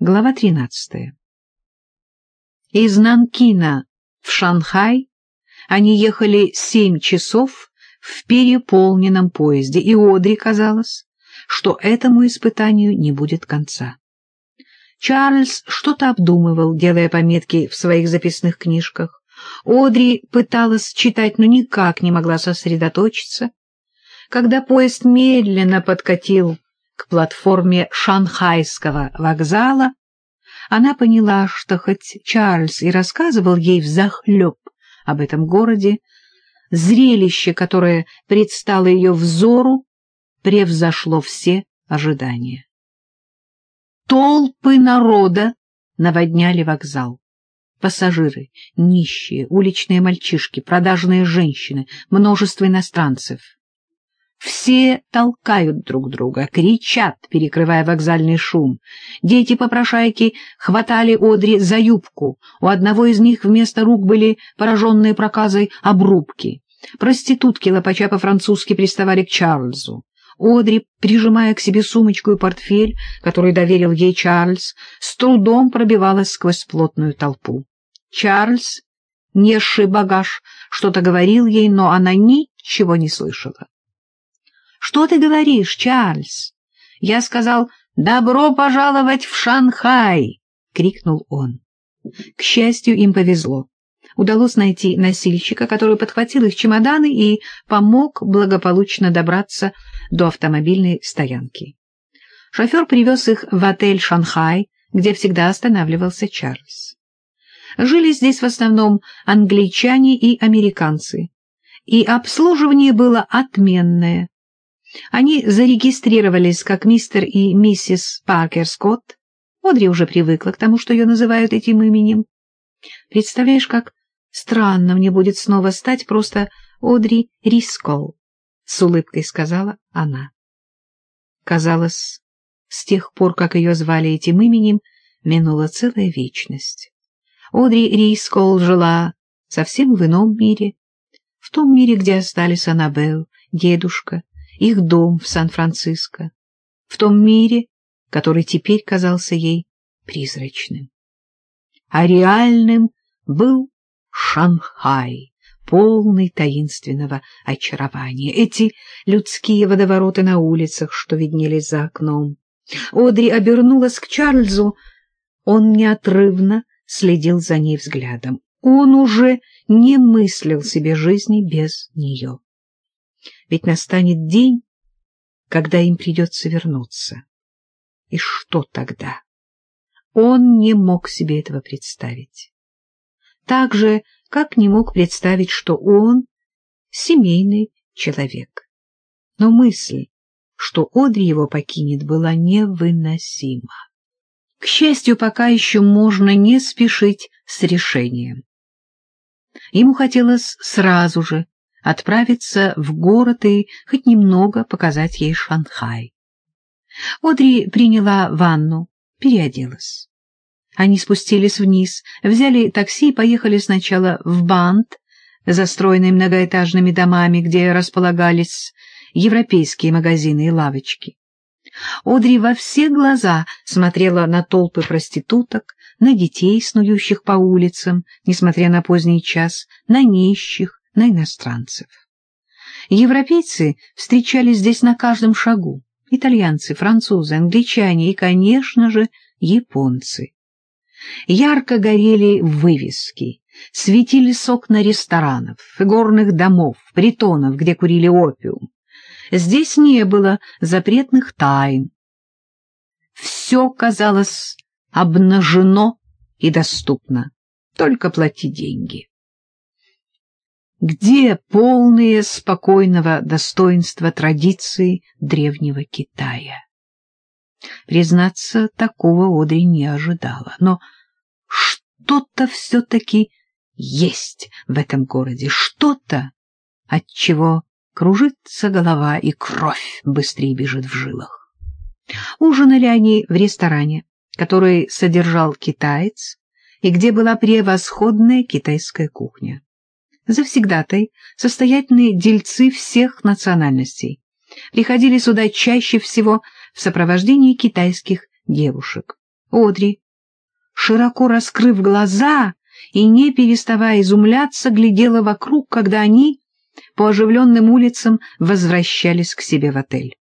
Глава 13. Из Нанкина в Шанхай они ехали семь часов в переполненном поезде, и Одри казалось, что этому испытанию не будет конца. Чарльз что-то обдумывал, делая пометки в своих записных книжках. Одри пыталась читать, но никак не могла сосредоточиться. Когда поезд медленно подкатил к платформе Шанхайского вокзала, она поняла, что хоть Чарльз и рассказывал ей взахлеб об этом городе, зрелище, которое предстало ее взору, превзошло все ожидания. Толпы народа наводняли вокзал. Пассажиры, нищие, уличные мальчишки, продажные женщины, множество иностранцев — все толкают друг друга, кричат, перекрывая вокзальный шум. Дети-попрошайки хватали Одри за юбку. У одного из них вместо рук были пораженные проказой обрубки. Проститутки, лопача по-французски, приставали к Чарльзу. Одри, прижимая к себе сумочку и портфель, который доверил ей Чарльз, с трудом пробивалась сквозь плотную толпу. Чарльз, несший багаж, что-то говорил ей, но она ничего не слышала. Что ты говоришь, Чарльз? Я сказал, добро пожаловать в Шанхай! — крикнул он. К счастью, им повезло. Удалось найти носильщика, который подхватил их чемоданы и помог благополучно добраться до автомобильной стоянки. Шофер привез их в отель «Шанхай», где всегда останавливался Чарльз. Жили здесь в основном англичане и американцы, и обслуживание было отменное. Они зарегистрировались как мистер и миссис Паркер Скотт. Одри уже привыкла к тому, что ее называют этим именем. Представляешь, как странно мне будет снова стать просто Одри Рискол, — с улыбкой сказала она. Казалось, с тех пор, как ее звали этим именем, минула целая вечность. Одри Рискол жила совсем в ином мире, в том мире, где остались Аннабелл, дедушка, их дом в Сан-Франциско, в том мире, который теперь казался ей призрачным. А реальным был Шанхай, полный таинственного очарования. Эти людские водовороты на улицах, что виднелись за окном. Одри обернулась к Чарльзу. Он неотрывно следил за ней взглядом. Он уже не мыслил себе жизни без нее ведь настанет день, когда им придется вернуться. И что тогда? Он не мог себе этого представить. Так же, как не мог представить, что он семейный человек. Но мысль, что Одри его покинет, была невыносима. К счастью, пока еще можно не спешить с решением. Ему хотелось сразу же отправиться в город и хоть немного показать ей Шанхай. Одри приняла ванну, переоделась. Они спустились вниз, взяли такси и поехали сначала в Бант, застроенный многоэтажными домами, где располагались европейские магазины и лавочки. Одри во все глаза смотрела на толпы проституток, на детей, снующих по улицам, несмотря на поздний час, на нищих, на иностранцев. Европейцы встречались здесь на каждом шагу. Итальянцы, французы, англичане и, конечно же, японцы. Ярко горели вывески, светились окна ресторанов, игорных домов, притонов, где курили опиум. Здесь не было запретных тайн. Все казалось обнажено и доступно, только плати деньги где полные спокойного достоинства традиции древнего Китая. Признаться, такого Одри не ожидала, но что-то все-таки есть в этом городе, что-то, от чего кружится голова и кровь быстрее бежит в жилах. Ужинали они в ресторане, который содержал китаец и где была превосходная китайская кухня завсегдатай, состоятельные дельцы всех национальностей. Приходили сюда чаще всего в сопровождении китайских девушек. Одри, широко раскрыв глаза и не переставая изумляться, глядела вокруг, когда они по оживленным улицам возвращались к себе в отель.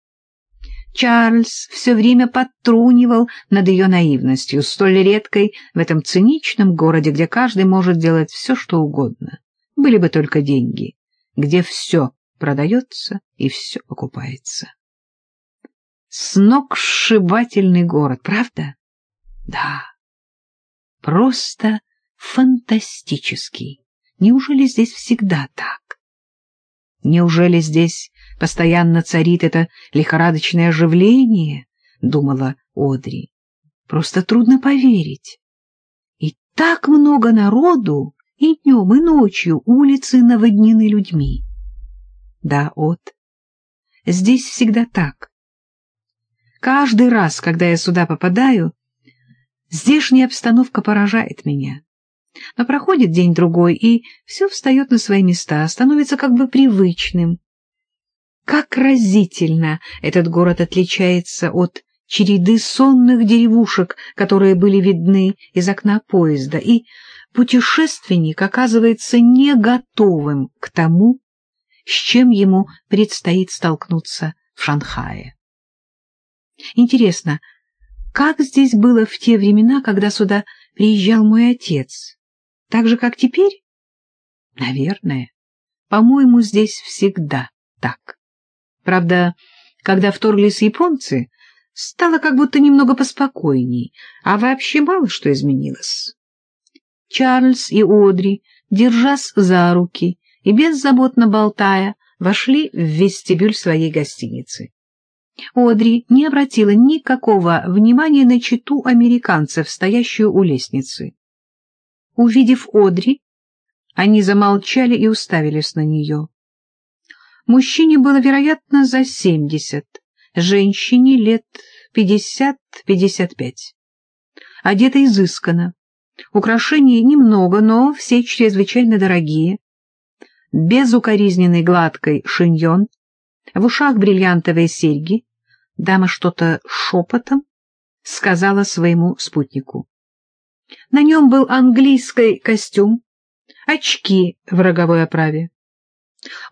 Чарльз все время подтрунивал над ее наивностью, столь редкой в этом циничном городе, где каждый может делать все, что угодно. Были бы только деньги, где все продается и все покупается. Сногсшибательный город, правда? Да. Просто фантастический. Неужели здесь всегда так? Неужели здесь постоянно царит это лихорадочное оживление, — думала Одри. Просто трудно поверить. И так много народу, и днем, и ночью улицы наводнены людьми. Да, от. Здесь всегда так. Каждый раз, когда я сюда попадаю, здешняя обстановка поражает меня. Но проходит день-другой, и все встает на свои места, становится как бы привычным. Как разительно этот город отличается от череды сонных деревушек, которые были видны из окна поезда, и путешественник оказывается не готовым к тому, с чем ему предстоит столкнуться в Шанхае. Интересно, как здесь было в те времена, когда сюда приезжал мой отец? Так же, как теперь? Наверное. По-моему, здесь всегда так. Правда, когда вторглись японцы, стало как будто немного поспокойней, а вообще мало что изменилось. Чарльз и Одри, держась за руки и беззаботно болтая, вошли в вестибюль своей гостиницы. Одри не обратила никакого внимания на читу американцев, стоящую у лестницы. Увидев Одри, они замолчали и уставились на нее. Мужчине было, вероятно, за семьдесят, женщине лет пятьдесят-пятьдесят пять. Одета изысканно, украшений немного, но все чрезвычайно дорогие. Безукоризненный гладкой шиньон, в ушах бриллиантовые серьги. Дама что-то шепотом сказала своему спутнику. На нем был английский костюм, очки в роговой оправе.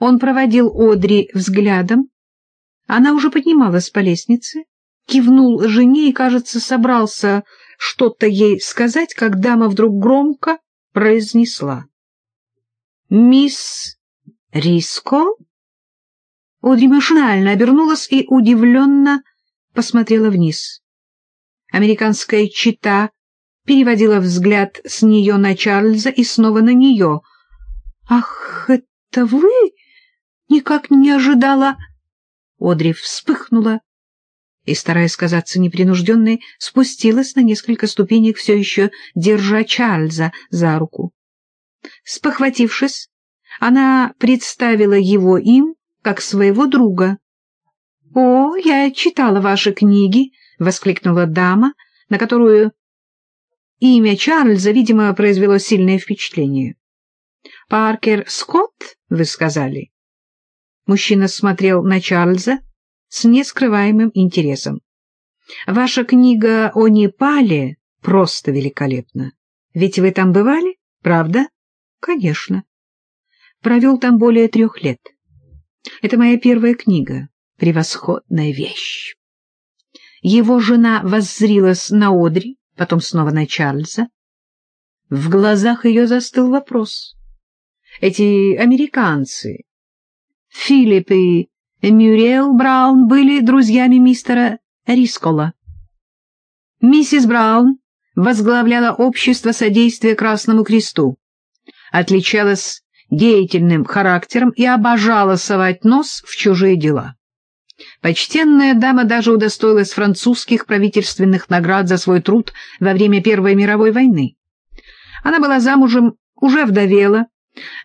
Он проводил Одри взглядом. Она уже поднималась по лестнице, кивнул жене и, кажется, собрался что-то ей сказать, как дама вдруг громко произнесла. «Мисс Риско?» Одри машинально обернулась и удивленно посмотрела вниз. Американская чита переводила взгляд с нее на Чарльза и снова на нее. «Ах, это вы? Никак не ожидала!» Одри вспыхнула и, стараясь казаться непринужденной, спустилась на несколько ступенек, все еще держа Чарльза за руку. Спохватившись, она представила его им как своего друга. — О, я читала ваши книги! — воскликнула дама, на которую Имя Чарльза, видимо, произвело сильное впечатление. «Паркер Скотт, вы сказали?» Мужчина смотрел на Чарльза с нескрываемым интересом. «Ваша книга о Непале просто великолепна. Ведь вы там бывали, правда?» «Конечно. Провел там более трех лет. Это моя первая книга. Превосходная вещь». Его жена воззрилась на Одри, потом снова на Чарльза. В глазах ее застыл вопрос. Эти американцы, Филипп и Мюрриел Браун, были друзьями мистера Рискола. Миссис Браун возглавляла общество содействия Красному Кресту, отличалась деятельным характером и обожала совать нос в чужие дела. Почтенная дама даже удостоилась французских правительственных наград за свой труд во время Первой мировой войны. Она была замужем, уже вдовела.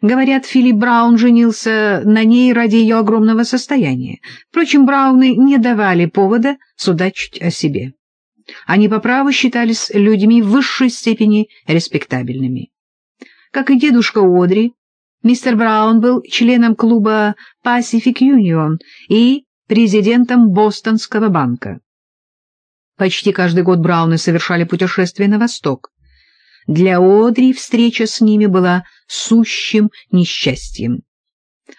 Говорят, Филипп Браун женился на ней ради ее огромного состояния. Впрочем, Брауны не давали повода судачить о себе. Они по праву считались людьми в высшей степени респектабельными. Как и дедушка Одри, мистер Браун был членом клуба Pacific Union и президентом Бостонского банка. Почти каждый год Брауны совершали путешествие на восток. Для Одри встреча с ними была сущим несчастьем.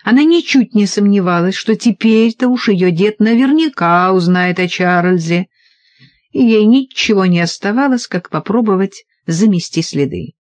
Она ничуть не сомневалась, что теперь-то уж ее дед наверняка узнает о Чарльзе, и ей ничего не оставалось, как попробовать замести следы.